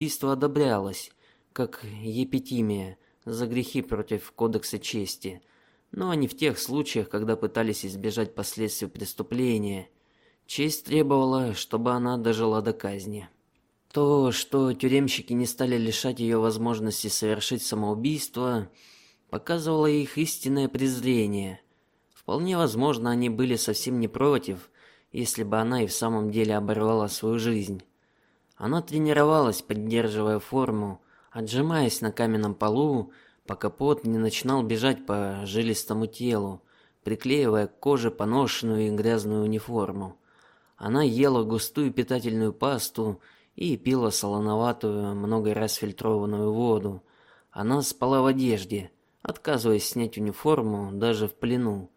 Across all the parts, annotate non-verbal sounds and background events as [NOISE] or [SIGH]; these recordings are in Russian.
самоубийство одобрялось, как епитимия за грехи против кодекса чести, но не в тех случаях, когда пытались избежать последствий преступления. Честь требовала, чтобы она дожила до казни. То, что тюремщики не стали лишать ее возможности совершить самоубийство, показывало их истинное презрение. Вполне возможно, они были совсем не против, если бы она и в самом деле оборвала свою жизнь. Она тренировалась, поддерживая форму, отжимаясь на каменном полу, пока пот не начинал бежать по жилистому телу, приклеивая к коже поношенную и грязную униформу. Она ела густую питательную пасту и пила солоноватую, много раз фильтрованную воду. Она спала в одежде, отказываясь снять униформу даже в плену.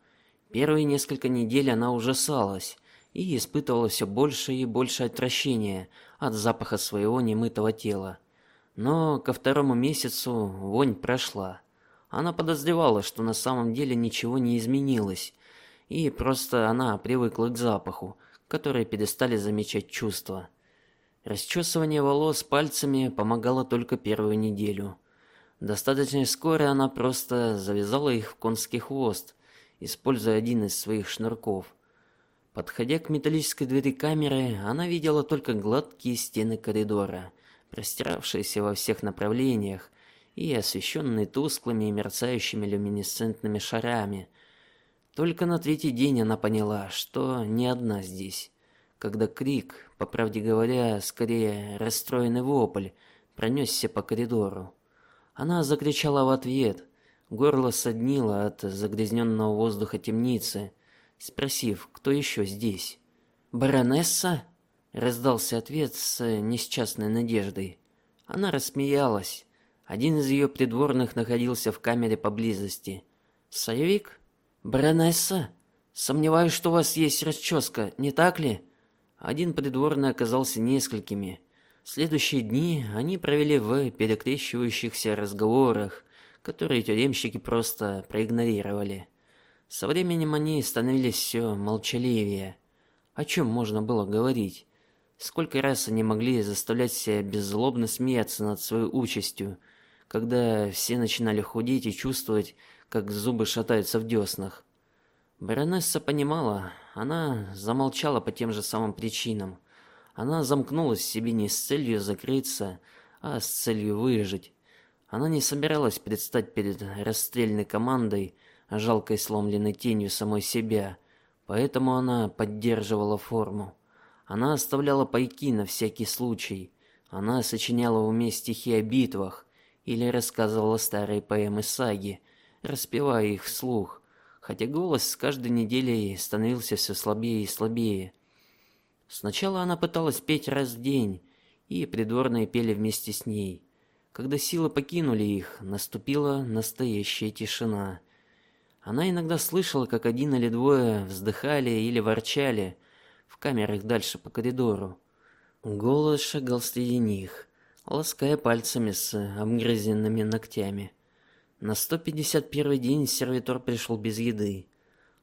Первые несколько недель она ужасалась и испытывала все больше и больше отвращения от запаха своего немытого тела. Но ко второму месяцу вонь прошла. Она подозревала, что на самом деле ничего не изменилось, и просто она привыкла к запаху, который перестали замечать чувства. Расчесывание волос пальцами помогало только первую неделю. Достаточно скоро она просто завязала их в конский хвост, используя один из своих шнурков. Подходя к металлической двери камеры, она видела только гладкие стены коридора, простиравшиеся во всех направлениях и освещенные тусклыми и мерцающими люминесцентными шарами. Только на третий день она поняла, что не одна здесь когда крик, по правде говоря, скорее расстроенный вопль, пронесся по коридору. Она закричала в ответ, горло соднило от загрязненного воздуха темницы, спросив, кто еще здесь. "Баронесса?" раздался ответ с несчастной надеждой. Она рассмеялась. Один из ее придворных находился в камере поблизости. "Саевик? Баронесса? Сомневаюсь, что у вас есть расческа, не так ли?" Один придворный оказался несколькими. Следующие дни они провели в перекрещивающихся разговорах, которые тюремщики просто проигнорировали. Со временем они становились все молчаливее. О чем можно было говорить? Сколько раз они могли заставлять себя беззлобно смеяться над своей участью, когда все начинали худеть и чувствовать, как зубы шатаются в деснах. Баронесса понимала, она замолчала по тем же самым причинам. Она замкнулась в себе не с целью закрыться, а с целью выжить. Она не собиралась предстать перед расстрельной командой, жалкой сломленной тенью самой себя, поэтому она поддерживала форму. Она оставляла пайки на всякий случай. Она сочиняла в уме стихи о битвах или рассказывала старые поэмы саги, распевая их вслух хотя голос с каждой неделей становился все слабее и слабее. Сначала она пыталась петь раз в день, и придворные пели вместе с ней. Когда силы покинули их, наступила настоящая тишина. Она иногда слышала, как один или двое вздыхали или ворчали в камерах дальше по коридору. Голос шагал среди них, лаская пальцами с обгрызенными ногтями. На 151 день сервитор пришел без еды.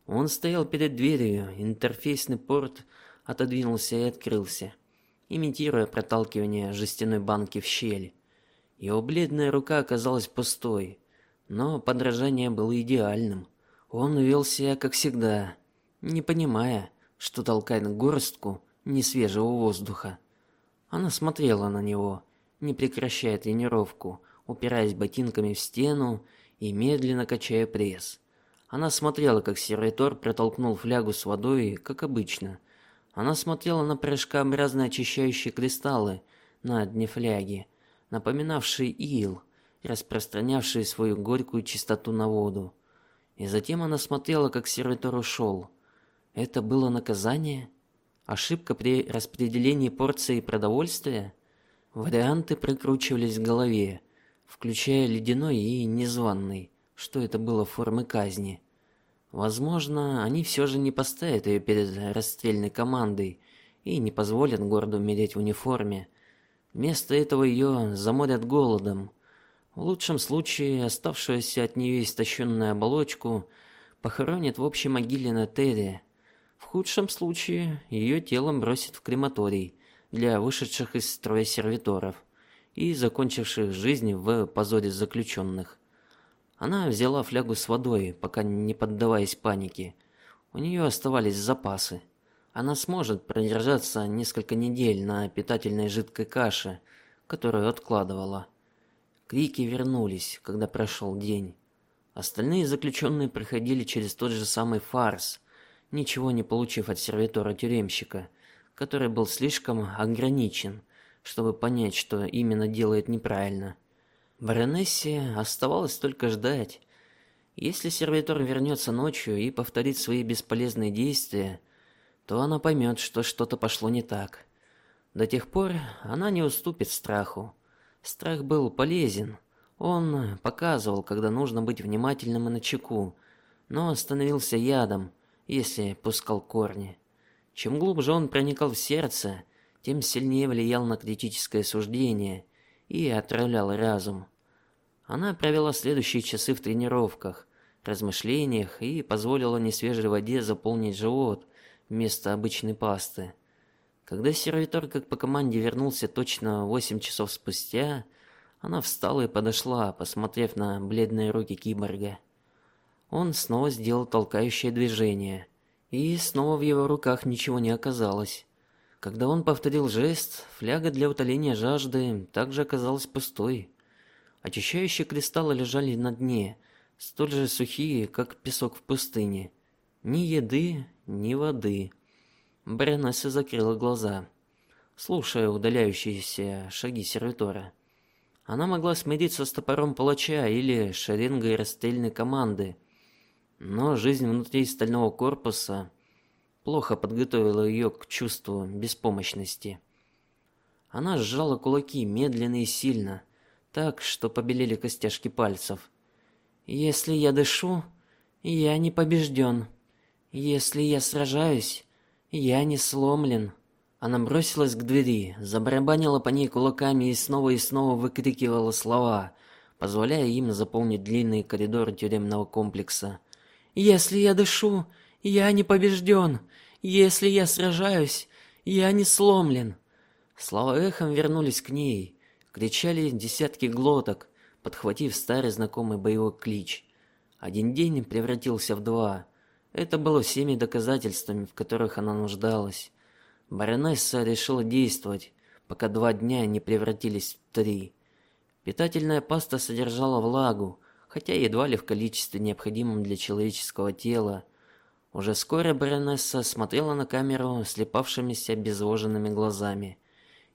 Он стоял перед дверью, интерфейсный порт отодвинулся и открылся, имитируя проталкивание жестяной банки в щель. Его бледная рука оказалась пустой, но подражание было идеальным. Он вел себя как всегда, не понимая, что толкает горстку несвежего воздуха. Она смотрела на него, не прекращая тренировку, упираясь ботинками в стену и медленно качая пресс. Она смотрела, как сервитор протолкнул флягу с водой, как обычно. Она смотрела на порошкообразные очищающие кристаллы на дне фляги, напоминавшие ил, распространявшие свою горькую чистоту на воду. И затем она смотрела, как сервитор ушел. Это было наказание? Ошибка при распределении порции продовольствия? Варианты прокручивались в голове, включая ледяной и незваный, что это было формы казни. Возможно, они все же не поставят ее перед расстрельной командой и не позволят городу умереть в униформе. Вместо этого ее заморят голодом. В лучшем случае оставшуюся от нее истощенную оболочку похоронят в общей могиле на Терре. В худшем случае ее тело бросят в крематорий для вышедших из строя сервиторов и закончивших жизнь в позоре заключенных. Она взяла флягу с водой, пока не поддаваясь панике. У нее оставались запасы. Она сможет продержаться несколько недель на питательной жидкой каше, которую откладывала. Крики вернулись, когда прошел день. Остальные заключенные проходили через тот же самый фарс, ничего не получив от сервитора тюремщика, который был слишком ограничен, чтобы понять, что именно делает неправильно. Баронессе оставалось только ждать. Если сервитор вернется ночью и повторит свои бесполезные действия, то она поймет, что что-то пошло не так. До тех пор она не уступит страху. Страх был полезен. Он показывал, когда нужно быть внимательным и начеку, но становился ядом, если пускал корни. Чем глубже он проникал в сердце, тем сильнее влиял на критическое суждение и отравлял разум. Она провела следующие часы в тренировках, размышлениях и позволила несвежей воде заполнить живот вместо обычной пасты. Когда сервитор, как по команде, вернулся точно восемь часов спустя, она встала и подошла, посмотрев на бледные руки киборга. Он снова сделал толкающее движение, и снова в его руках ничего не оказалось. Когда он повторил жест, фляга для утоления жажды также оказалась пустой. Очищающие кристаллы лежали на дне, столь же сухие, как песок в пустыне. Ни еды, ни воды. Баронесса закрыла глаза, слушая удаляющиеся шаги сервитора. Она могла смириться с топором палача или шеренгой расстрельной команды, но жизнь внутри стального корпуса плохо подготовила ее к чувству беспомощности. Она сжала кулаки медленно и сильно, так, что побелели костяшки пальцев. Если я дышу, я не побежден. Если я сражаюсь, я не сломлен. Она бросилась к двери, забарабанила по ней кулаками и снова и снова выкрикивала слова, позволяя им заполнить длинный коридор тюремного комплекса. Если я дышу, я не побежден. Если я сражаюсь, я не сломлен. Слова эхом вернулись к ней, кричали десятки глоток, подхватив старый знакомый боевой клич. Один день превратился в два. Это было всеми доказательствами, в которых она нуждалась. Баронесса решила действовать, пока два дня не превратились в три. Питательная паста содержала влагу, хотя едва ли в количестве необходимом для человеческого тела. Уже скоро баронесса смотрела на камеру слепавшимися безвоженными глазами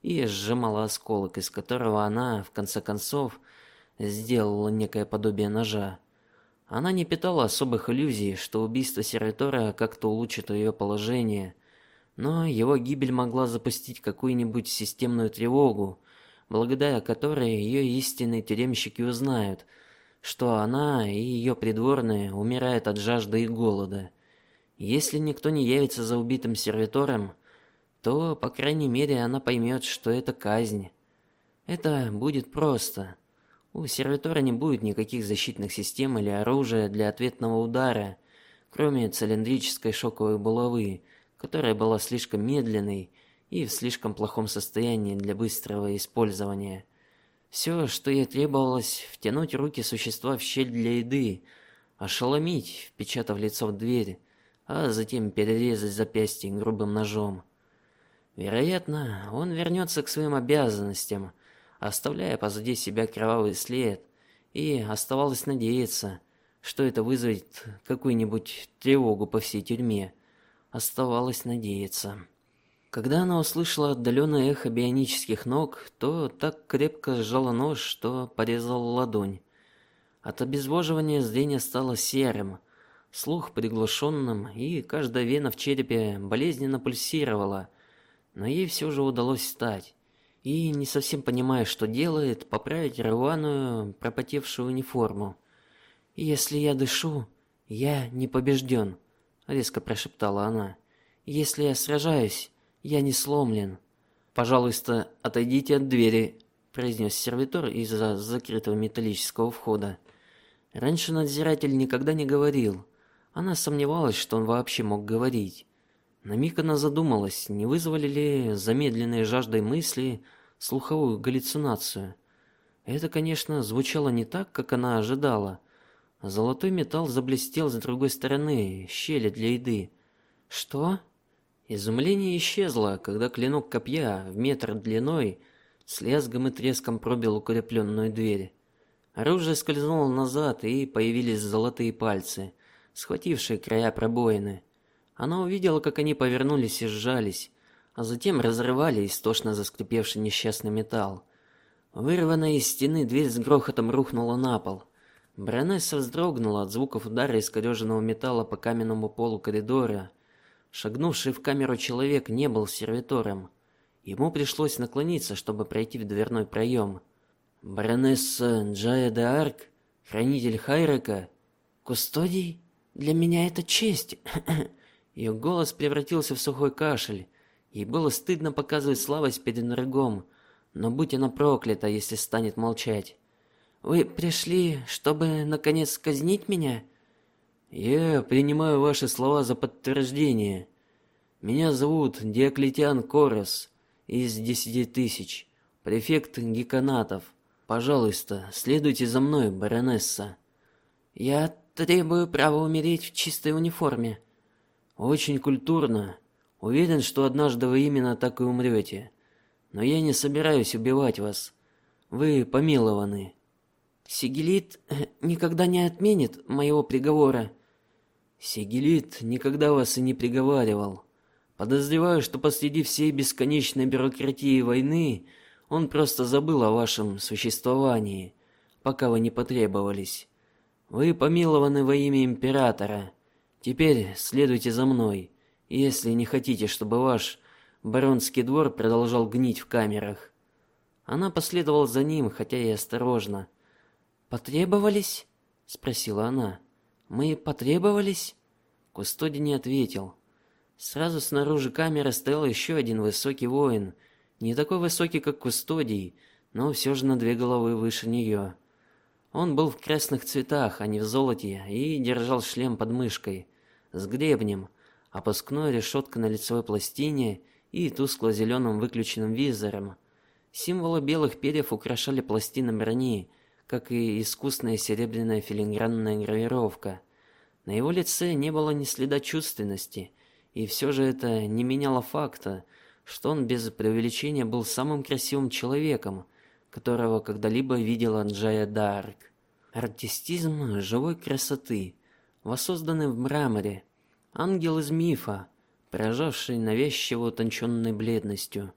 и сжимала осколок, из которого она в конце концов сделала некое подобие ножа. Она не питала особых иллюзий, что убийство сервитора как-то улучшит ее положение, но его гибель могла запустить какую-нибудь системную тревогу, благодаря которой ее истинные тюремщики узнают, что она и ее придворные умирают от жажды и голода. Если никто не явится за убитым сервитором, то, по крайней мере, она поймет, что это казнь. Это будет просто. У сервитора не будет никаких защитных систем или оружия для ответного удара, кроме цилиндрической шоковой булавы, которая была слишком медленной и в слишком плохом состоянии для быстрого использования. Все, что ей требовалось, втянуть руки существа в щель для еды, ошеломить, впечатав лицо в дверь, а затем перерезать запястье грубым ножом. Вероятно, он вернется к своим обязанностям, оставляя позади себя кровавый след, и оставалось надеяться, что это вызовет какую-нибудь тревогу по всей тюрьме. Оставалось надеяться. Когда она услышала отдаленное эхо бионических ног, то так крепко сжала нож, что порезала ладонь. От обезвоживания зрение стало серым, слух приглушенным, и каждая вена в черепе болезненно пульсировала. Но ей все же удалось встать. И, не совсем понимая, что делает, поправить рваную, пропотевшую униформу. "Если я дышу, я не побежден», — резко прошептала она. "Если я сражаюсь, я не сломлен". "Пожалуйста, отойдите от двери", произнес сервитор из-за закрытого металлического входа. Раньше надзиратель никогда не говорил. Она сомневалась, что он вообще мог говорить. На миг она задумалась, не вызвали ли замедленные жаждой мысли слуховую галлюцинацию. Это, конечно, звучало не так, как она ожидала. Золотой металл заблестел с другой стороны щели для еды. Что? Изумление исчезло, когда клинок копья в метр длиной с лязгом и треском пробил укрепленную дверь. Оружие скользнуло назад, и появились золотые пальцы, схватившие края пробоины. Она увидела, как они повернулись и сжались, а затем разрывали истошно заскрипевший несчастный металл. Вырванная из стены дверь с грохотом рухнула на пол. Баронесса вздрогнула от звуков удара искореженного металла по каменному полу коридора. Шагнувший в камеру человек не был сервитором. Ему пришлось наклониться, чтобы пройти в дверной проем. Баронесса Джая де Арк, хранитель Хайрека, кустодий, для меня это честь. [CLEARS THROAT] Ее голос превратился в сухой кашель. Ей было стыдно показывать слабость перед врагом, но будь она проклята, если станет молчать. Вы пришли, чтобы наконец казнить меня? Я принимаю ваши слова за подтверждение. Меня зовут Диоклетиан Корос из десяти тысяч, префект геканатов. Пожалуйста, следуйте за мной, баронесса. Я требую права умереть в чистой униформе. Очень культурно. Уверен, что однажды вы именно так и умрете. Но я не собираюсь убивать вас. Вы помилованы. Сигелит э, никогда не отменит моего приговора. Сигелит никогда вас и не приговаривал. Подозреваю, что посреди всей бесконечной бюрократии войны он просто забыл о вашем существовании, пока вы не потребовались. Вы помилованы во имя императора. Теперь следуйте за мной, если не хотите, чтобы ваш баронский двор продолжал гнить в камерах. Она последовала за ним, хотя и осторожно. Потребовались? спросила она. Мы потребовались? Кустоди не ответил. Сразу снаружи камеры стоял еще один высокий воин, не такой высокий, как Кустодий, но все же на две головы выше нее. Он был в красных цветах, а не в золоте, и держал шлем под мышкой с гребнем, опускной решеткой на лицевой пластине и тускло-зеленым выключенным визором. Символы белых перьев украшали пластины брони, как и искусная серебряная филигранная гравировка. На его лице не было ни следа чувственности, и все же это не меняло факта, что он без преувеличения был самым красивым человеком, которого когда-либо видела Джая Дарк. Артистизм живой красоты, воссозданный в мраморе, ангел из мифа, поражавший навязчиво утонченной бледностью.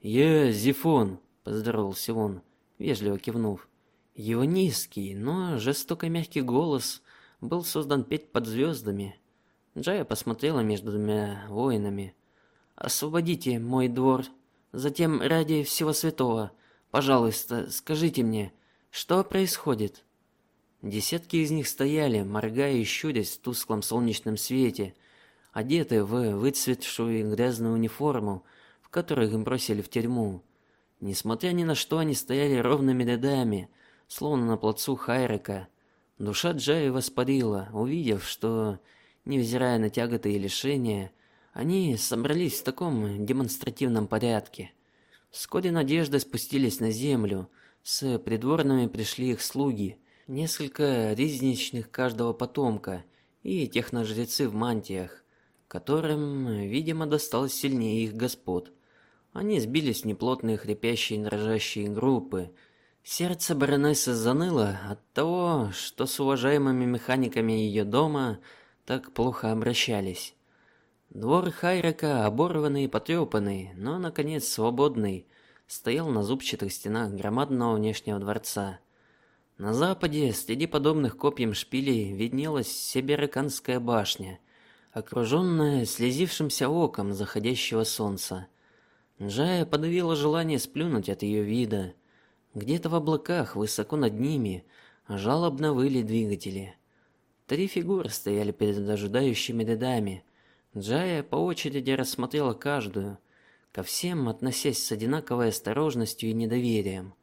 "Я Зефон", поздоровался он, вежливо кивнув. Его низкий, но жестоко мягкий голос был создан петь под звездами. Джая посмотрела между двумя воинами. Освободите мой двор. Затем ради всего святого, пожалуйста, скажите мне, что происходит? Десятки из них стояли, моргая и щурясь в тусклом солнечном свете, одетые в выцветшую грязную униформу, в которую их бросили в тюрьму. Несмотря ни на что, они стояли ровными рядами, словно на плацу Хайрека. Душа Джаи воспарила, увидев, что, невзирая на тяготы и лишения, они собрались в таком демонстративном порядке. Вскоре надежды спустились на землю. С придворными пришли их слуги, несколько ризничных каждого потомка и техножрецы в мантиях, которым, видимо, досталось сильнее их господ. Они сбились в неплотные хрипящие и дрожащие группы. Сердце баронессы заныло от того, что с уважаемыми механиками ее дома так плохо обращались. Двор Хайрека, оборванный и потрепанный, но наконец свободный, стоял на зубчатых стенах громадного внешнего дворца. На западе, среди подобных копьям шпилей, виднелась Себереканская башня, окруженная слезившимся оком заходящего солнца. Джая подавила желание сплюнуть от ее вида. Где-то в облаках, высоко над ними, жалобно выли двигатели. Три фигуры стояли перед ожидающими рядами. Джая по очереди рассмотрела каждую, ко всем относясь с одинаковой осторожностью и недоверием.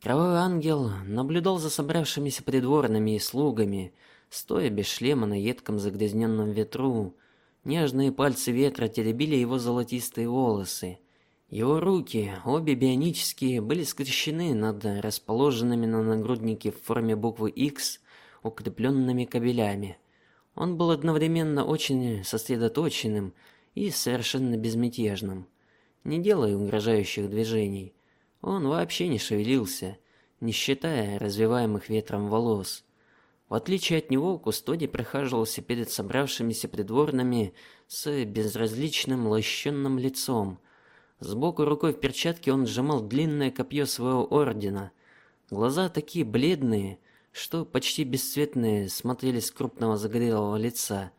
Кровавый ангел наблюдал за собравшимися придворными и слугами, стоя без шлема на едком загрязненном ветру. Нежные пальцы ветра теребили его золотистые волосы, Его руки, обе бионические, были скрещены над расположенными на нагруднике в форме буквы X укрепленными кабелями. Он был одновременно очень сосредоточенным и совершенно безмятежным, не делая угрожающих движений. Он вообще не шевелился, не считая развиваемых ветром волос. В отличие от него, Кустодий прохаживался перед собравшимися придворными с безразличным лощенным лицом. Сбоку рукой в перчатке он сжимал длинное копье своего ордена. Глаза такие бледные, что почти бесцветные смотрели с крупного загорелого лица,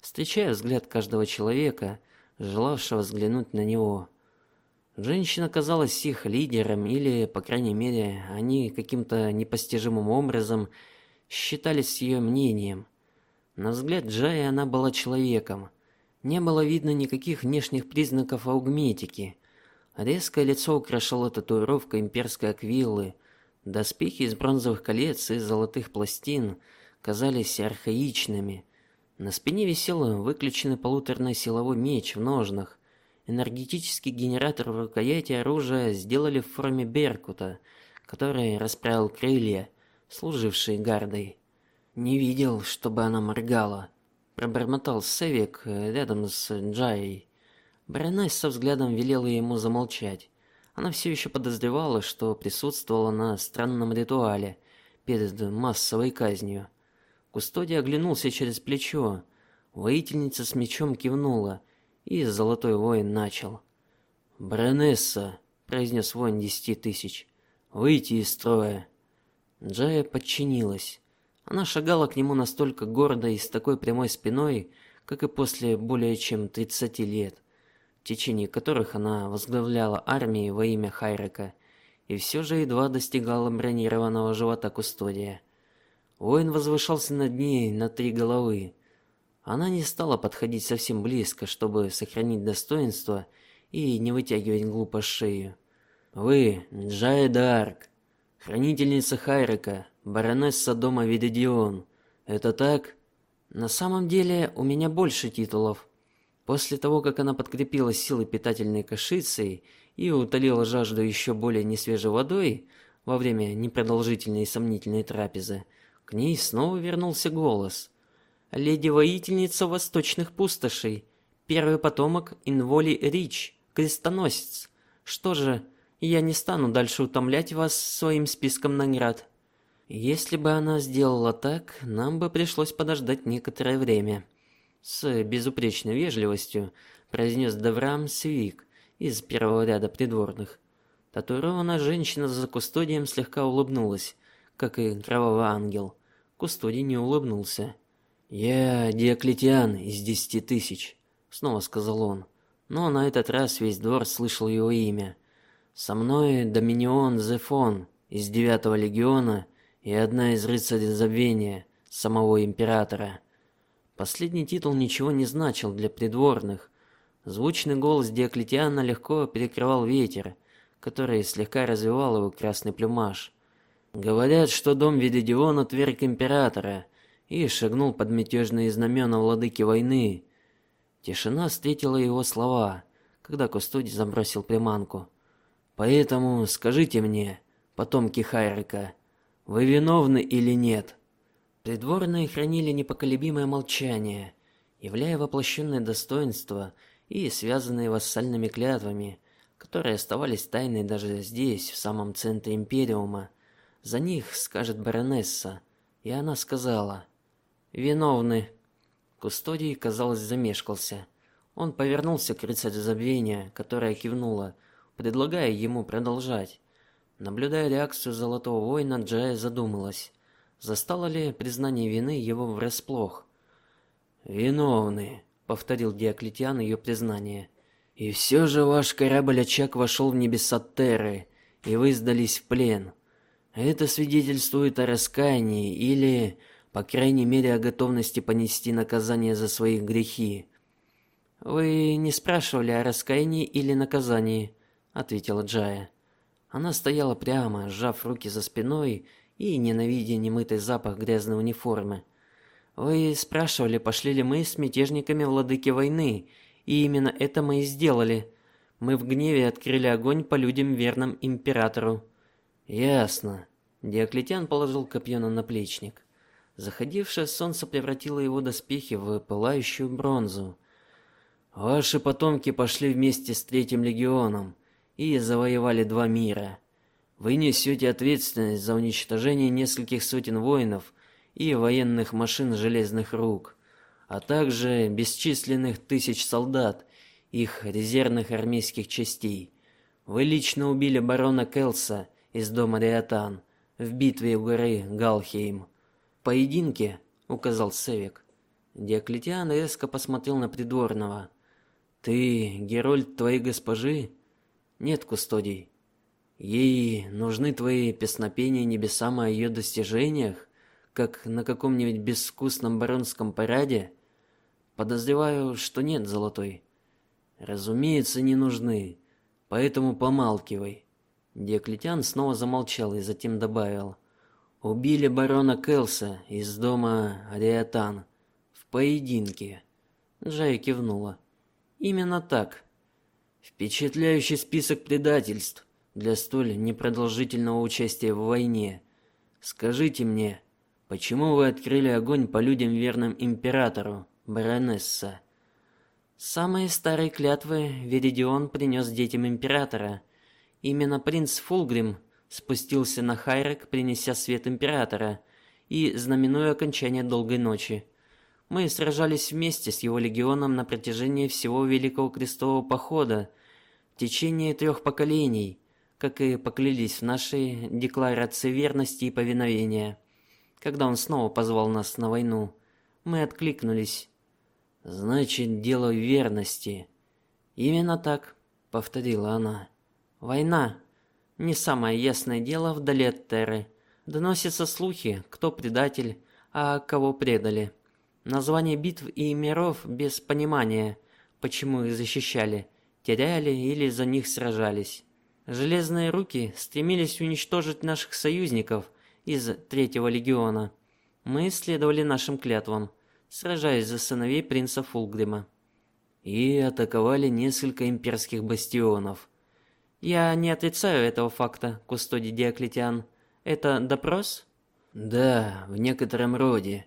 встречая взгляд каждого человека, желавшего взглянуть на него. Женщина казалась их лидером, или, по крайней мере, они каким-то непостижимым образом считались ее мнением. На взгляд Джая она была человеком. Не было видно никаких внешних признаков аугметики. Резкое лицо украшала татуировка имперской аквиллы, Доспехи из бронзовых колец и золотых пластин казались архаичными. На спине висел выключенный полуторный силовой меч в ножнах. Энергетический генератор в рукояти оружия сделали в форме беркута, который расправил крылья, служившие гардой. Не видел, чтобы она моргала, пробормотал Севик рядом с Джаей. Баронесса со взглядом велела ему замолчать. Она все еще подозревала, что присутствовала на странном ритуале перед массовой казнью. Кустодий оглянулся через плечо. Воительница с мечом кивнула, и золотой воин начал. "Баронесса", произнес воин десяти тысяч. "Выйти из строя". Джая подчинилась. Она шагала к нему настолько гордо и с такой прямой спиной, как и после более чем тридцати лет в течение которых она возглавляла армии во имя Хайрека, и все же едва достигала бронированного живота кустодия. Воин возвышался над ней на три головы. Она не стала подходить совсем близко, чтобы сохранить достоинство и не вытягивать глупо шею. Вы, Джая хранительница Хайрека, баронесса дома Видедион. Это так? На самом деле, у меня больше титулов, После того, как она подкрепила силы питательной кашицей и утолила жажду еще более несвежей водой во время непродолжительной и сомнительной трапезы, к ней снова вернулся голос. Леди воительница восточных пустошей, первый потомок Инволи Рич, крестоносец. Что же, я не стану дальше утомлять вас своим списком наград. Если бы она сделала так, нам бы пришлось подождать некоторое время с безупречной вежливостью произнес Даврам Свик из первого ряда придворных. Татуированная женщина за кустодием слегка улыбнулась, как и кровавый ангел. Кустодий не улыбнулся. "Я Диоклетиан из десяти тысяч», — снова сказал он. Но на этот раз весь двор слышал его имя. Со мной Доминион Зефон из девятого легиона и одна из рыцарей забвения самого императора. Последний титул ничего не значил для придворных. Звучный голос Диоклетиана легко перекрывал ветер, который слегка развивал его красный плюмаж. Говорят, что дом Видедион отверг императора и шагнул под мятежные знамена владыки войны. Тишина встретила его слова, когда Кустодий забросил приманку. Поэтому скажите мне, потомки Хайрика, вы виновны или нет? Придворные хранили непоколебимое молчание, являя воплощенное достоинство и связанные вассальными клятвами, которые оставались тайной даже здесь, в самом центре империума. За них скажет баронесса, и она сказала: "Виновны". Кустодий, казалось, замешкался. Он повернулся к рыцарю забвения, которая кивнула, предлагая ему продолжать. Наблюдая реакцию Золотого воина, Джая задумалась. Застало ли признание вины его врасплох? Виновны, повторил Диоклетиан ее признание. И все же ваш корабль Очаг вошел в небеса Терры, и вы сдались в плен. Это свидетельствует о раскаянии или, по крайней мере, о готовности понести наказание за свои грехи. Вы не спрашивали о раскаянии или наказании, ответила Джая. Она стояла прямо, сжав руки за спиной и ненавидя немытый запах грязной униформы. Вы спрашивали, пошли ли мы с мятежниками владыки войны, и именно это мы и сделали. Мы в гневе открыли огонь по людям верным императору. Ясно. Диоклетиан положил копье на наплечник. Заходившее солнце превратило его доспехи в пылающую бронзу. Ваши потомки пошли вместе с третьим легионом и завоевали два мира. Вы несете ответственность за уничтожение нескольких сотен воинов и военных машин железных рук, а также бесчисленных тысяч солдат, их резервных армейских частей. Вы лично убили барона Келса из дома Риатан в битве у горы Галхейм. Поединке, указал Севик. Диоклетиан резко посмотрел на придворного. Ты герой твоей госпожи? Нет, кустодий. Ей нужны твои песнопения небесам о ее достижениях, как на каком-нибудь безвкусном баронском параде? Подозреваю, что нет, золотой. Разумеется, не нужны. Поэтому помалкивай. Диоклетиан снова замолчал и затем добавил: "Убили барона Келса из дома Ариатан в поединке". Джай кивнула. Именно так. Впечатляющий список предательств для столь непродолжительного участия в войне. Скажите мне, почему вы открыли огонь по людям верным императору, баронесса? Самые старые клятвы Веридион принес детям императора. Именно принц Фулгрим спустился на Хайрек, принеся свет императора и знаменуя окончание долгой ночи. Мы сражались вместе с его легионом на протяжении всего Великого крестового похода, в течение трех поколений, как и поклялись в нашей декларации верности и повиновения. Когда он снова позвал нас на войну, мы откликнулись. Значит, дело верности. Именно так, повторила она. Война не самое ясное дело вдали от Терры. Доносятся слухи, кто предатель, а кого предали. Названия битв и миров без понимания, почему их защищали, теряли или за них сражались. Железные руки стремились уничтожить наших союзников из третьего легиона. Мы следовали нашим клятвам, сражаясь за сыновей принца Фулгрима и атаковали несколько имперских бастионов. Я не отрицаю этого факта, кустодий Диоклетиан. Это допрос? Да, в некотором роде.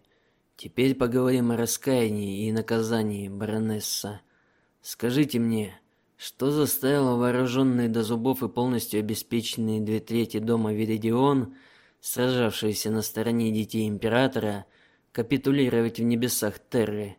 Теперь поговорим о раскаянии и наказании, баронесса. Скажите мне, что заставило вооруженные до зубов и полностью обеспеченные две трети дома Веридион, сражавшиеся на стороне детей императора, капитулировать в небесах Терры?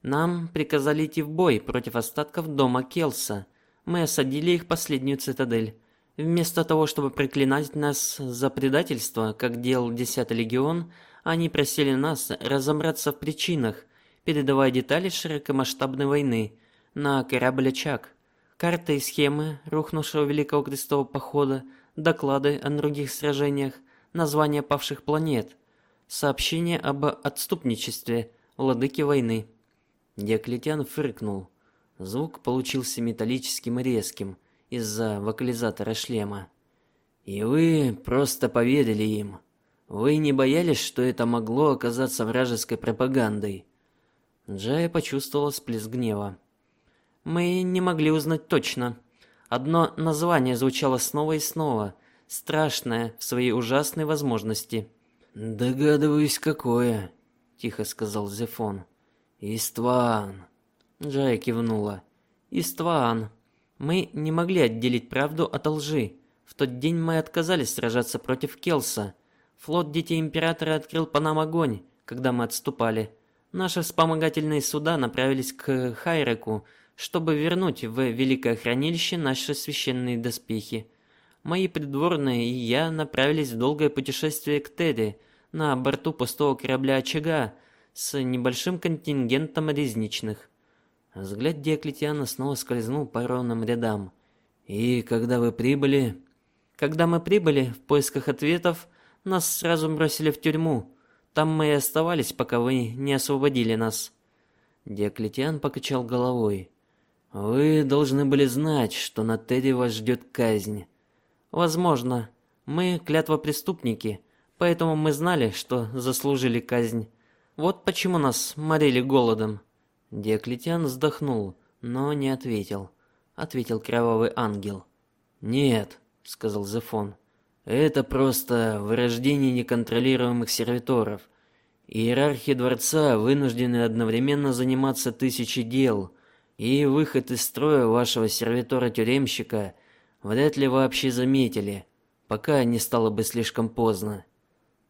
Нам приказали идти в бой против остатков дома Келса мы осадили их последнюю цитадель. Вместо того, чтобы проклинать нас за предательство, как делал Десятый легион, они просили нас разобраться в причинах, передавая детали широкомасштабной войны на корабль Чак. Карты и схемы рухнувшего Великого Крестового похода, доклады о других сражениях, названия павших планет, сообщения об отступничестве владыки войны. Диоклетиан фыркнул. Звук получился металлическим и резким из-за вокализатора шлема. И вы просто поверили им. Вы не боялись, что это могло оказаться вражеской пропагандой? Джая почувствовала всплеск гнева. Мы не могли узнать точно. Одно название звучало снова и снова, страшное в своей ужасной возможности. Догадываюсь, какое, тихо сказал Зефон. Истван. Джая кивнула. Истван. Мы не могли отделить правду от лжи. В тот день мы отказались сражаться против Келса. Флот Детей Императора открыл по нам огонь, когда мы отступали. Наши вспомогательные суда направились к Хайреку, чтобы вернуть в Великое Хранилище наши священные доспехи. Мои придворные и я направились в долгое путешествие к Теде на борту пустого корабля Очага с небольшим контингентом резничных. Взгляд Диоклетиана снова скользнул по ровным рядам. И когда вы прибыли, когда мы прибыли в поисках ответов, нас сразу бросили в тюрьму. Там мы и оставались, пока вы не освободили нас. Диоклетиан покачал головой. Вы должны были знать, что на Теде вас ждет казнь. Возможно, мы клятвопреступники, поэтому мы знали, что заслужили казнь. Вот почему нас морили голодом. Диоклетиан вздохнул, но не ответил. ответил кровавый ангел. Нет, сказал Зефон. Это просто вырождение неконтролируемых сервиторов. Иерархи дворца вынуждены одновременно заниматься тысячей дел, и выход из строя вашего сервитора-тюремщика вряд ли вообще заметили, пока не стало бы слишком поздно.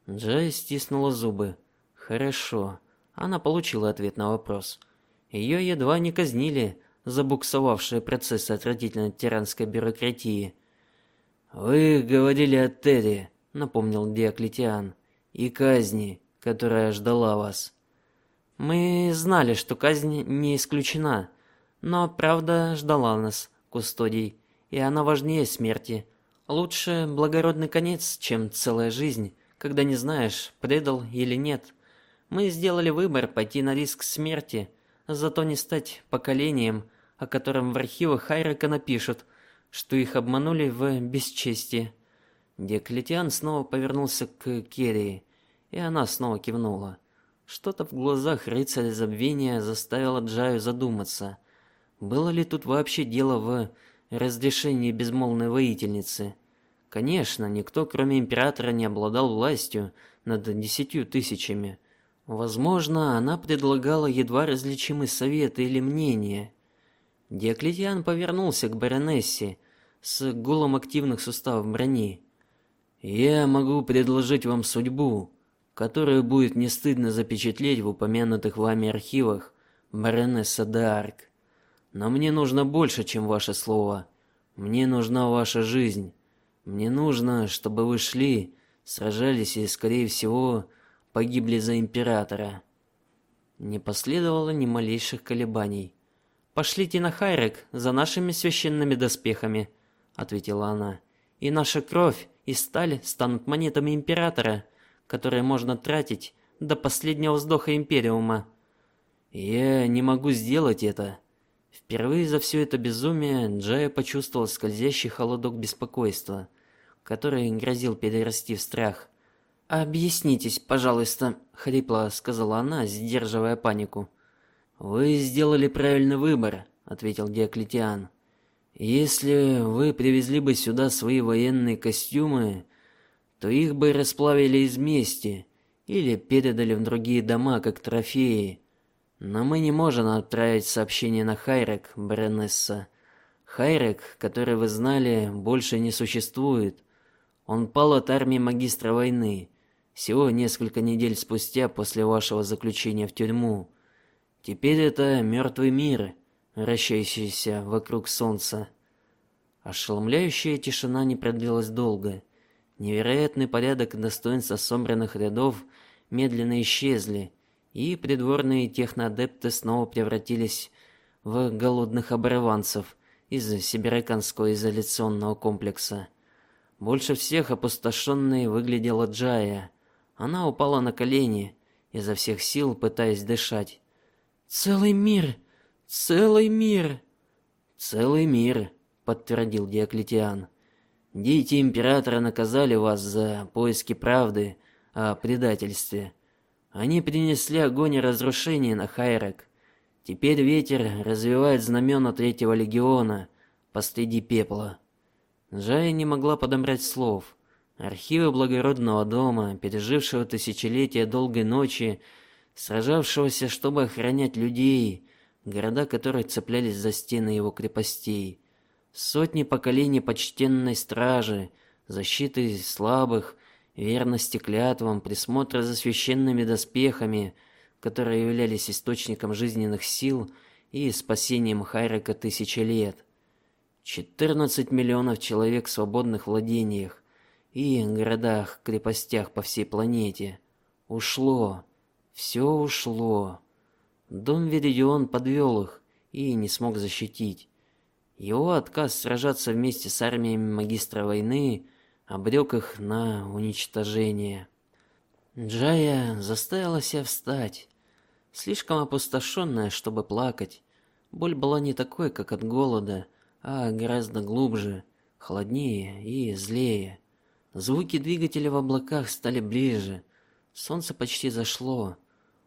Джай стиснула зубы. Хорошо. Она получила ответ на вопрос. Ее едва не казнили забуксовавшие процессы отвратительной тиранской бюрократии. Вы говорили о Терри, напомнил Диоклетиан, и казни, которая ждала вас. Мы знали, что казнь не исключена, но правда ждала нас, кустодий, и она важнее смерти. Лучше благородный конец, чем целая жизнь, когда не знаешь, предал или нет. Мы сделали выбор пойти на риск смерти, зато не стать поколением, о котором в архивах Хайрека напишут, что их обманули в бесчестии. Деклетиан снова повернулся к Керии, и она снова кивнула. Что-то в глазах рыцаря забвения заставило Джаю задуматься. Было ли тут вообще дело в разрешении безмолвной воительницы? Конечно, никто, кроме императора, не обладал властью над десятью тысячами. Возможно, она предлагала едва различимый совет или мнение. Диоклетиан повернулся к баронессе с гулом активных суставов брони. Я могу предложить вам судьбу, которую будет не стыдно запечатлеть в упомянутых вами архивах, баронесса Д'Арк. Но мне нужно больше, чем ваше слово. Мне нужна ваша жизнь. Мне нужно, чтобы вы шли, сражались и, скорее всего, погибли за императора. Не последовало ни малейших колебаний. Пошлите на Хайрек за нашими священными доспехами, ответила она. И наша кровь и сталь станут монетами императора, которые можно тратить до последнего вздоха империума. Я не могу сделать это. Впервые за все это безумие Джая почувствовал скользящий холодок беспокойства, который грозил перерасти в страх. "Объяснитесь, пожалуйста", хрипло сказала она, сдерживая панику. Вы сделали правильный выбор, ответил Диоклетиан. Если вы привезли бы сюда свои военные костюмы, то их бы расплавили из мести или передали в другие дома как трофеи. Но мы не можем отправить сообщение на Хайрек, баронесса. Хайрек, который вы знали, больше не существует. Он пал от армии магистра войны всего несколько недель спустя после вашего заключения в тюрьму. Теперь это мертвый мир, вращающийся вокруг солнца. Ошеломляющая тишина не продлилась долго. Невероятный порядок и достоинство собранных рядов медленно исчезли, и придворные техноадепты снова превратились в голодных оборванцев из сибиряканского изоляционного комплекса. Больше всех опустошенной выглядела Джая. Она упала на колени, изо всех сил пытаясь дышать. Целый мир, целый мир, целый мир, подтвердил Диоклетиан. Дети императора наказали вас за поиски правды о предательстве. Они принесли огонь и разрушение на Хайрак. Теперь ветер развивает знамена третьего легиона посреди пепла. Жая не могла подобрать слов. Архивы благородного дома, пережившего тысячелетия долгой ночи, сражавшегося, чтобы охранять людей, города, которые цеплялись за стены его крепостей, сотни поколений почтенной стражи, защиты слабых, верности клятвам, присмотра за священными доспехами, которые являлись источником жизненных сил и спасением Хайрека тысячи лет. 14 миллионов человек в свободных владениях и городах-крепостях по всей планете ушло все ушло. Дом Веридион подвел их и не смог защитить. Его отказ сражаться вместе с армиями магистра войны обрек их на уничтожение. Джая заставила себя встать, слишком опустошенная, чтобы плакать. Боль была не такой, как от голода, а гораздо глубже, холоднее и злее. Звуки двигателя в облаках стали ближе. Солнце почти зашло.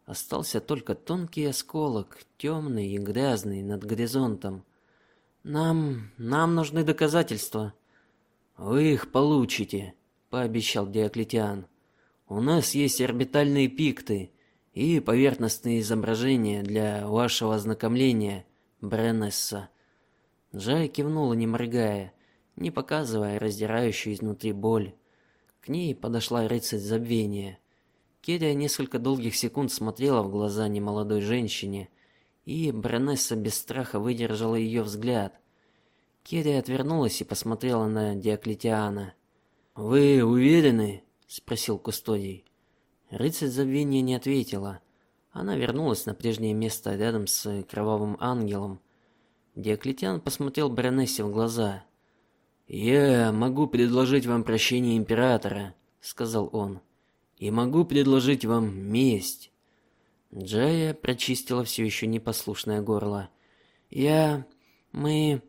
Остался только тонкий осколок, темный и грязный над горизонтом. Нам нам нужны доказательства. Вы их получите, пообещал Диоклетиан. У нас есть орбитальные пикты и поверхностные изображения для вашего ознакомления, Бренесса. Джай кивнула, не моргая, не показывая раздирающую изнутри боль. К ней подошла рыцарь забвения. Керия несколько долгих секунд смотрела в глаза немолодой женщине, и Бронесса без страха выдержала ее взгляд. Керия отвернулась и посмотрела на Диоклетиана. "Вы уверены?" спросил кустодий. Рыцарь забвения не ответила. Она вернулась на прежнее место рядом с кровавым ангелом. Диоклетиан посмотрел Бронессе в глаза. "Я могу предложить вам прощение императора", сказал он. "И могу предложить вам месть". Джая прочистила все еще непослушное горло. "Я мы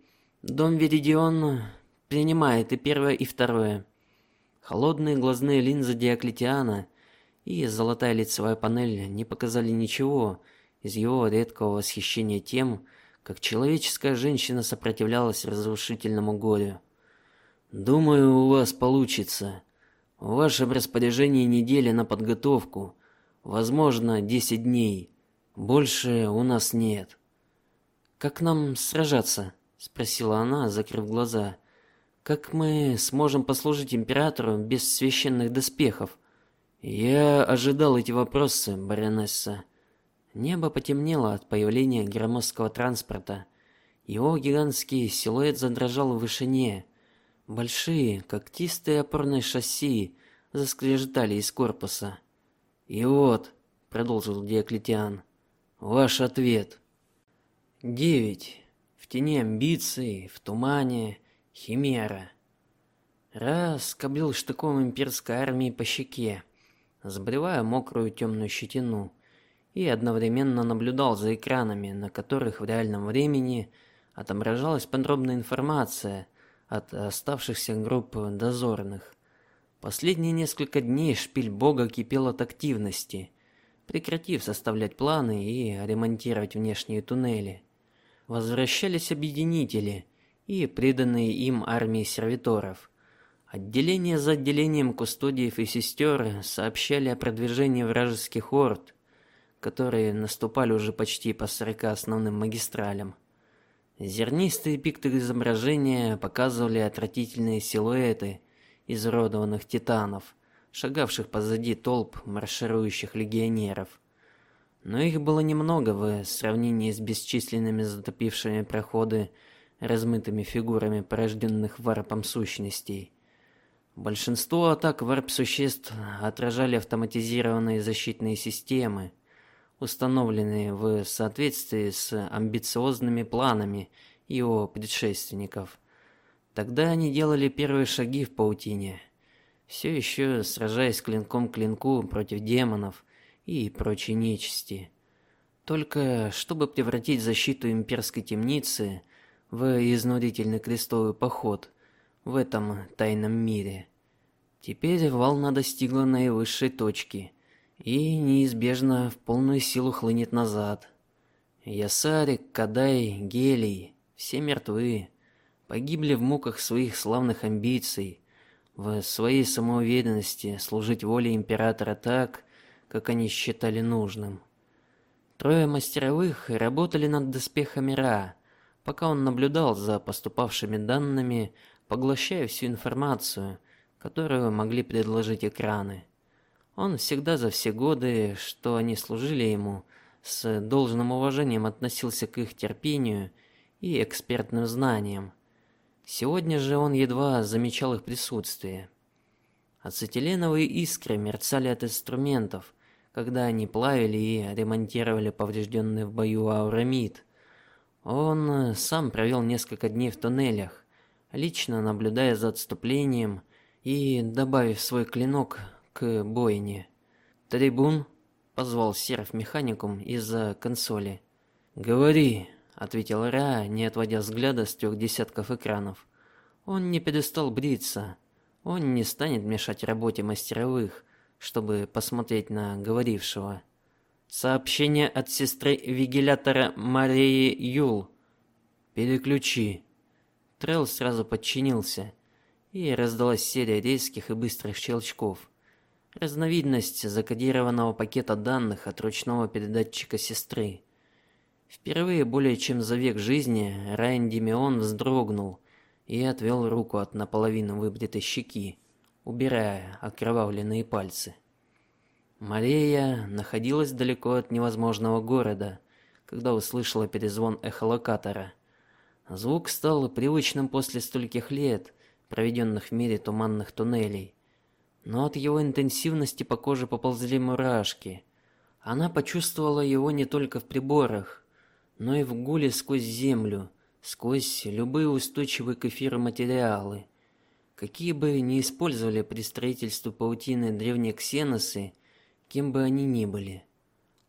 дом Веридион принимает и первое, и второе". Холодные глазные линзы Диоклетиана и золотая лицевая панель не показали ничего из его редкого восхищения тем, как человеческая женщина сопротивлялась разрушительному горю. Думаю, у вас получится. В вашем распоряжении неделя на подготовку, возможно, десять дней. Больше у нас нет. Как нам сражаться? спросила она, закрыв глаза. Как мы сможем послужить императору без священных доспехов? Я ожидал эти вопросы, баронесса. Небо потемнело от появления громоздкого транспорта. Его гигантский силуэт задрожал в вышине. Большие, когтистые опорные шасси заскрежетали из корпуса. И вот, продолжил Диоклетиан, ваш ответ. Девять. В тени амбиций, в тумане, химера. Раз кобил штыком имперской армии по щеке, сбривая мокрую темную щетину, и одновременно наблюдал за экранами, на которых в реальном времени отображалась подробная информация от оставшихся групп дозорных. Последние несколько дней шпиль бога кипел от активности, прекратив составлять планы и ремонтировать внешние туннели. Возвращались объединители и приданные им армии сервиторов. Отделение за отделением кустодиев и сестер сообщали о продвижении вражеских орд, которые наступали уже почти по 40 основным магистралям. Зернистые пикты изображения показывали отвратительные силуэты изуродованных титанов, шагавших позади толп марширующих легионеров. Но их было немного в сравнении с бесчисленными затопившими проходы размытыми фигурами порожденных варпом сущностей. Большинство атак варп-существ отражали автоматизированные защитные системы, установленные в соответствии с амбициозными планами его предшественников. Тогда они делали первые шаги в паутине, все еще сражаясь клинком к клинку против демонов и прочей нечисти. Только чтобы превратить защиту имперской темницы в изнурительный крестовый поход в этом тайном мире. Теперь волна достигла наивысшей точки и неизбежно в полную силу хлынет назад. Ясарик, Кадай, Гелий все мертвы, погибли в муках своих славных амбиций, в своей самоуверенности служить воле императора так, как они считали нужным. Трое мастеровых работали над доспехами Ра, пока он наблюдал за поступавшими данными, поглощая всю информацию, которую могли предложить экраны. Он всегда за все годы, что они служили ему, с должным уважением относился к их терпению и экспертным знаниям. Сегодня же он едва замечал их присутствие. Ацетиленовые искры мерцали от инструментов, когда они плавили и ремонтировали поврежденный в бою аурамид. Он сам провел несколько дней в туннелях, лично наблюдая за отступлением и добавив свой клинок к бойне. Трибун позвал серф механикум из-за консоли. "Говори", ответил Ра, не отводя взгляда с трех десятков экранов. Он не перестал бриться. Он не станет мешать работе мастеровых, чтобы посмотреть на говорившего. Сообщение от сестры вигилятора Марии Юл. Переключи, Трел сразу подчинился, и раздалась серия резких и быстрых щелчков. Разновидность закодированного пакета данных от ручного передатчика сестры. Впервые более чем за век жизни Райан Демион вздрогнул и отвел руку от наполовину выбритой щеки, убирая окровавленные пальцы. Мария находилась далеко от невозможного города, когда услышала перезвон эхолокатора. Звук стал привычным после стольких лет, проведенных в мире туманных туннелей. Но от его интенсивности по коже поползли мурашки. Она почувствовала его не только в приборах, но и в гуле сквозь землю, сквозь любые устойчивые к эфиру материалы. Какие бы ни использовали при строительстве паутины древние ксеносы, кем бы они ни были.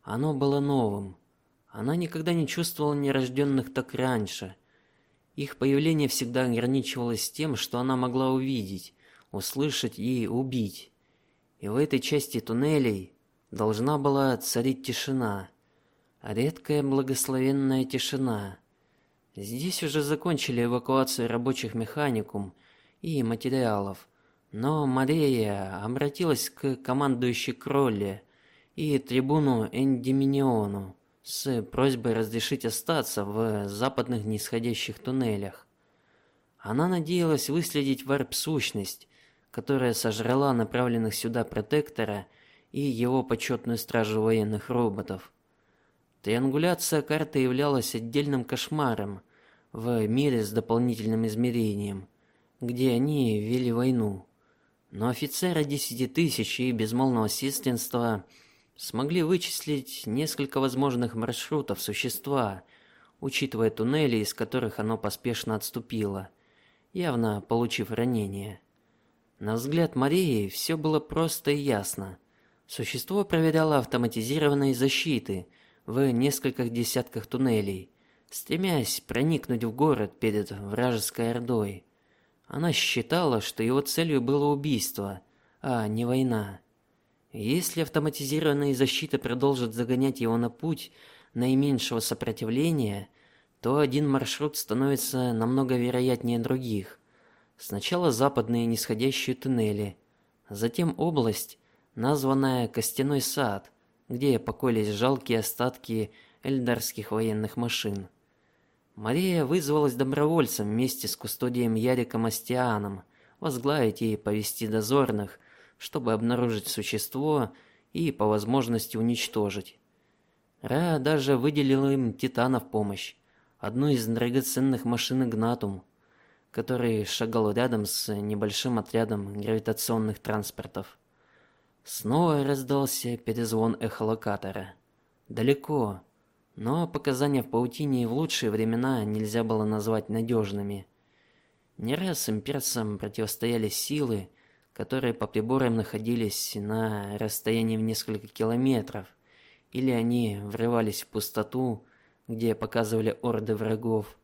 Оно было новым. Она никогда не чувствовала нерожденных так раньше. Их появление всегда ограничивалось тем, что она могла увидеть, услышать и убить. И в этой части туннелей должна была царить тишина, редкая благословенная тишина. Здесь уже закончили эвакуацию рабочих механикум и материалов, но Мария обратилась к командующей Кролле и трибуну Эндиминиону с просьбой разрешить остаться в западных нисходящих туннелях. Она надеялась выследить варп-сущность, которая сожрала направленных сюда протектора и его почетную стражу военных роботов. Триангуляция карты являлась отдельным кошмаром в мире с дополнительным измерением, где они вели войну. Но офицеры десяти тысяч и безмолвного сестринства смогли вычислить несколько возможных маршрутов существа, учитывая туннели, из которых оно поспешно отступило, явно получив ранение. На взгляд Марии все было просто и ясно. Существо проверяло автоматизированные защиты в нескольких десятках туннелей, стремясь проникнуть в город перед вражеской ордой. Она считала, что его целью было убийство, а не война. Если автоматизированная защита продолжит загонять его на путь наименьшего сопротивления, то один маршрут становится намного вероятнее других. Сначала западные нисходящие туннели, затем область, названная Костяной сад, где покоились жалкие остатки эльдарских военных машин. Мария вызвалась добровольцем вместе с кустодием Яриком Астианом возглавить и повести дозорных, чтобы обнаружить существо и по возможности уничтожить. Ра даже выделил им Титана в помощь, одну из драгоценных машин Игнатум, который шагал рядом с небольшим отрядом гравитационных транспортов. Снова раздался перезвон эхолокатора. Далеко, но показания в паутине и в лучшие времена нельзя было назвать надежными. Не раз имперцам противостояли силы, которые по приборам находились на расстоянии в несколько километров, или они врывались в пустоту, где показывали орды врагов.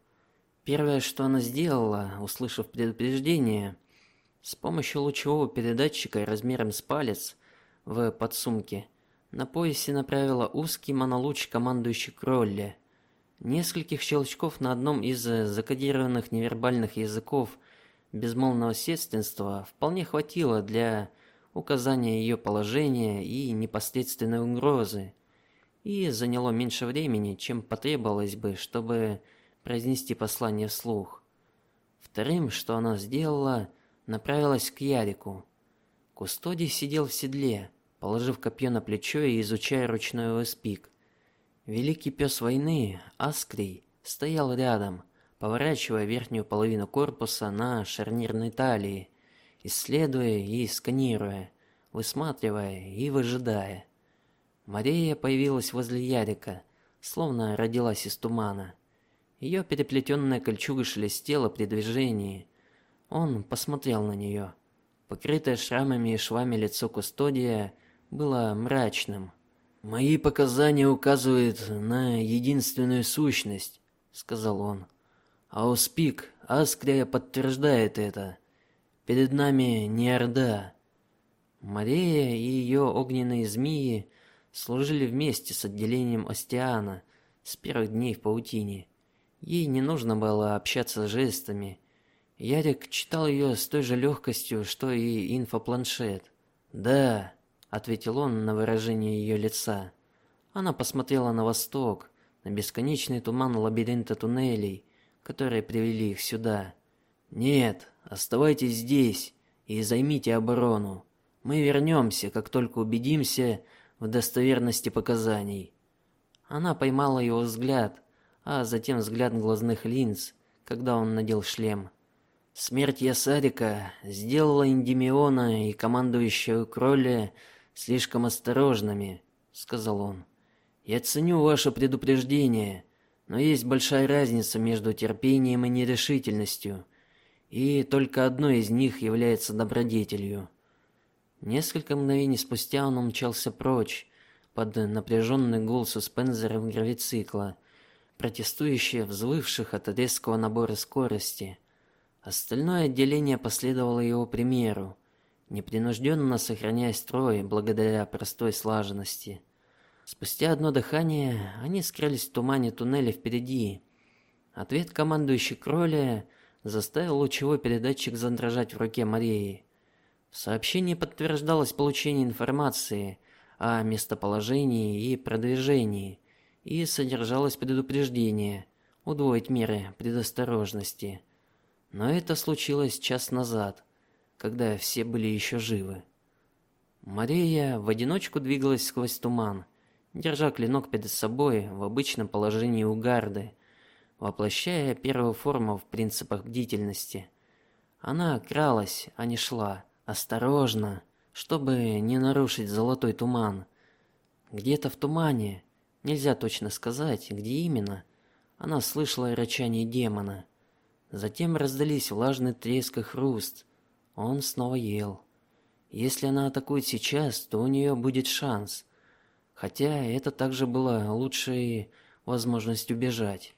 Первое, что она сделала, услышав предупреждение, с помощью лучевого передатчика размером с палец в подсумке на поясе направила узкий монолуч командующий Кролли. Нескольких щелчков на одном из закодированных невербальных языков безмолвного сестринства вполне хватило для указания ее положения и непосредственной угрозы, и заняло меньше времени, чем потребовалось бы, чтобы произнести послание вслух. Вторым, что она сделала, направилась к Ярику. Кустодий сидел в седле, положив копье на плечо и изучая ручной ОСПИК. Великий пес войны, Аскрий, стоял рядом, поворачивая верхнюю половину корпуса на шарнирной талии, исследуя и сканируя, высматривая и выжидая. Мария появилась возле Ярика, словно родилась из тумана. Ее переплетенная кольчуга шелестела при движении. Он посмотрел на нее. Покрытое шрамами и швами лицо кустодия было мрачным. Мои показания указывают на единственную сущность, сказал он. Ауспик, Аскрия подтверждает это. Перед нами не Орда. Мария и ее огненные змеи служили вместе с отделением Остиана с первых дней в паутине. Ей не нужно было общаться жестами, Ярик читал ее с той же легкостью, что и инфопланшет. "Да", ответил он на выражение ее лица. Она посмотрела на восток, на бесконечный туман лабиринта туннелей, которые привели их сюда. "Нет, оставайтесь здесь и займите оборону. Мы вернемся, как только убедимся в достоверности показаний". Она поймала его взгляд, а затем взгляд глазных линз, когда он надел шлем. Смерть Ясарика сделала Индимиона и командующего Кролли слишком осторожными, сказал он. Я ценю ваше предупреждение, но есть большая разница между терпением и нерешительностью, и только одно из них является добродетелью. Несколько мгновений спустя он умчался прочь под напряженный гул суспензоров гравицикла, протестующие взвывших от резкого набора скорости. Остальное отделение последовало его примеру, непринужденно сохраняя строй благодаря простой слаженности. Спустя одно дыхание они скрылись в тумане туннеля впереди. Ответ командующей Кроля заставил лучевой передатчик задрожать в руке Марии. В сообщении подтверждалось получение информации о местоположении и продвижении, и содержалось предупреждение удвоить меры предосторожности. Но это случилось час назад, когда все были еще живы. Мария в одиночку двигалась сквозь туман, держа клинок перед собой в обычном положении у гарды, воплощая первую форму в принципах бдительности. Она кралась, а не шла, осторожно, чтобы не нарушить золотой туман. Где-то в тумане, нельзя точно сказать, где именно, она слышала рычание демона. Затем раздались влажный треск и хруст. Он снова ел. Если она атакует сейчас, то у нее будет шанс. Хотя это также было лучшей возможностью убежать.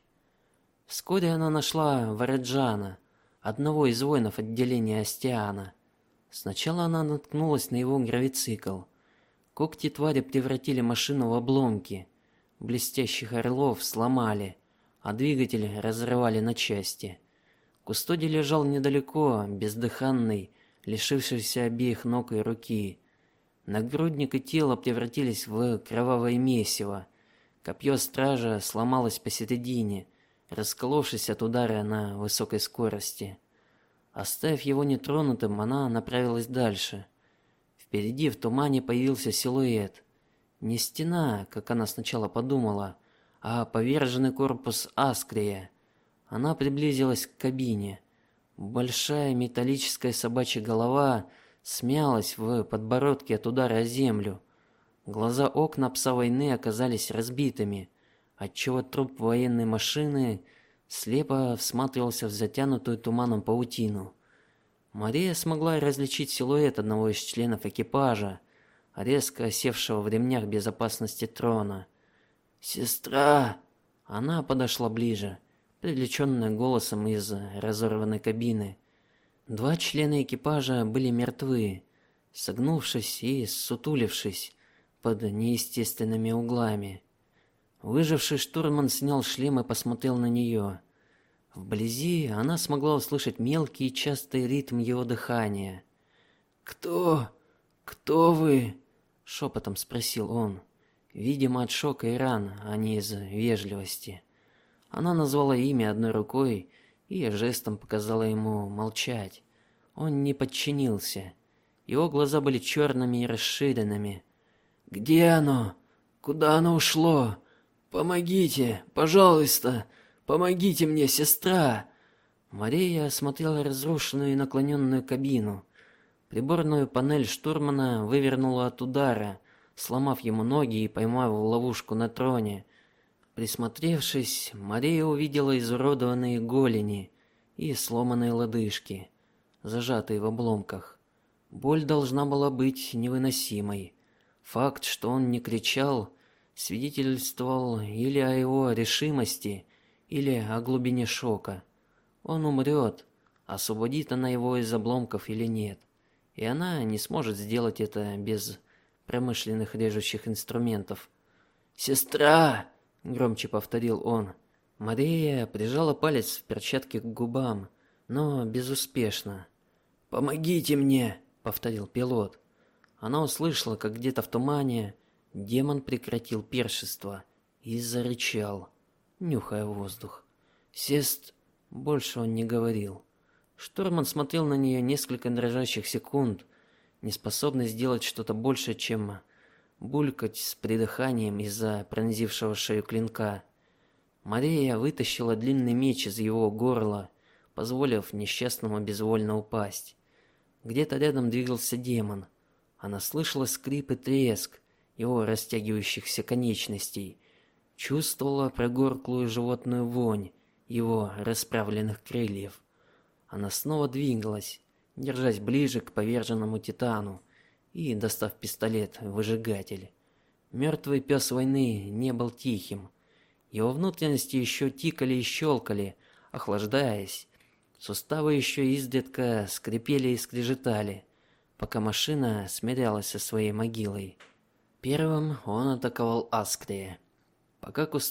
Вскоре она нашла Вареджана, одного из воинов отделения Астиана. Сначала она наткнулась на его гравицикл. Когти твари превратили машину в обломки. Блестящих орлов сломали, а двигатель разрывали на части. Кустоди лежал недалеко, бездыханный, лишившийся обеих ног и руки. Нагрудник и тело превратились в кровавое месиво. Копье стража сломалось посередине, расколовшись от удара на высокой скорости. Оставив его нетронутым, она направилась дальше. Впереди в тумане появился силуэт. Не стена, как она сначала подумала, а поверженный корпус Аскрия. Она приблизилась к кабине. Большая металлическая собачья голова смялась в подбородке от удара о землю. Глаза окна пса войны оказались разбитыми, отчего труп военной машины слепо всматривался в затянутую туманом паутину. Мария смогла различить силуэт одного из членов экипажа, резко севшего в ремнях безопасности трона. "Сестра!" Она подошла ближе привлеченная голосом из разорванной кабины. Два члена экипажа были мертвы, согнувшись и сутулившись под неестественными углами. Выживший штурман снял шлем и посмотрел на нее. Вблизи она смогла услышать мелкий и частый ритм его дыхания. "Кто? Кто вы?" Шепотом спросил он, видимо, от шока и ран, а не из вежливости. Она назвала имя одной рукой и жестом показала ему молчать. Он не подчинился. Его глаза были черными и расширенными. Где оно? Куда оно ушло? Помогите, пожалуйста, помогите мне, сестра. Мария осмотрела разрушенную и наклоненную кабину. Приборную панель штурмана вывернула от удара, сломав ему ноги и поймав в ловушку на троне. Присмотревшись, Мария увидела изуродованные голени и сломанные лодыжки, зажатые в обломках. Боль должна была быть невыносимой. Факт, что он не кричал, свидетельствовал или о его решимости, или о глубине шока. Он умрет, освободит она его из обломков или нет. И она не сможет сделать это без промышленных режущих инструментов. Сестра, громче повторил он. Мария прижала палец в перчатке к губам, но безуспешно. "Помогите мне", повторил пилот. Она услышала, как где-то в тумане демон прекратил пиршество и зарычал, нюхая воздух. Сест больше он не говорил. Шторман смотрел на нее несколько дрожащих секунд, не способный сделать что-то больше, чем булькать с придыханием из-за пронзившего шею клинка. Мария вытащила длинный меч из его горла, позволив несчастному безвольно упасть. Где-то рядом двигался демон. Она слышала скрип и треск его растягивающихся конечностей, чувствовала прогорклую животную вонь его расправленных крыльев. Она снова двигалась, держась ближе к поверженному титану и достав пистолет-выжигатель. Мертвый пес войны не был тихим. Его внутренности еще тикали и щелкали, охлаждаясь. Суставы еще изредка скрипели и скрежетали, пока машина смирялась со своей могилой. Первым он атаковал Аскрия. Пока кусты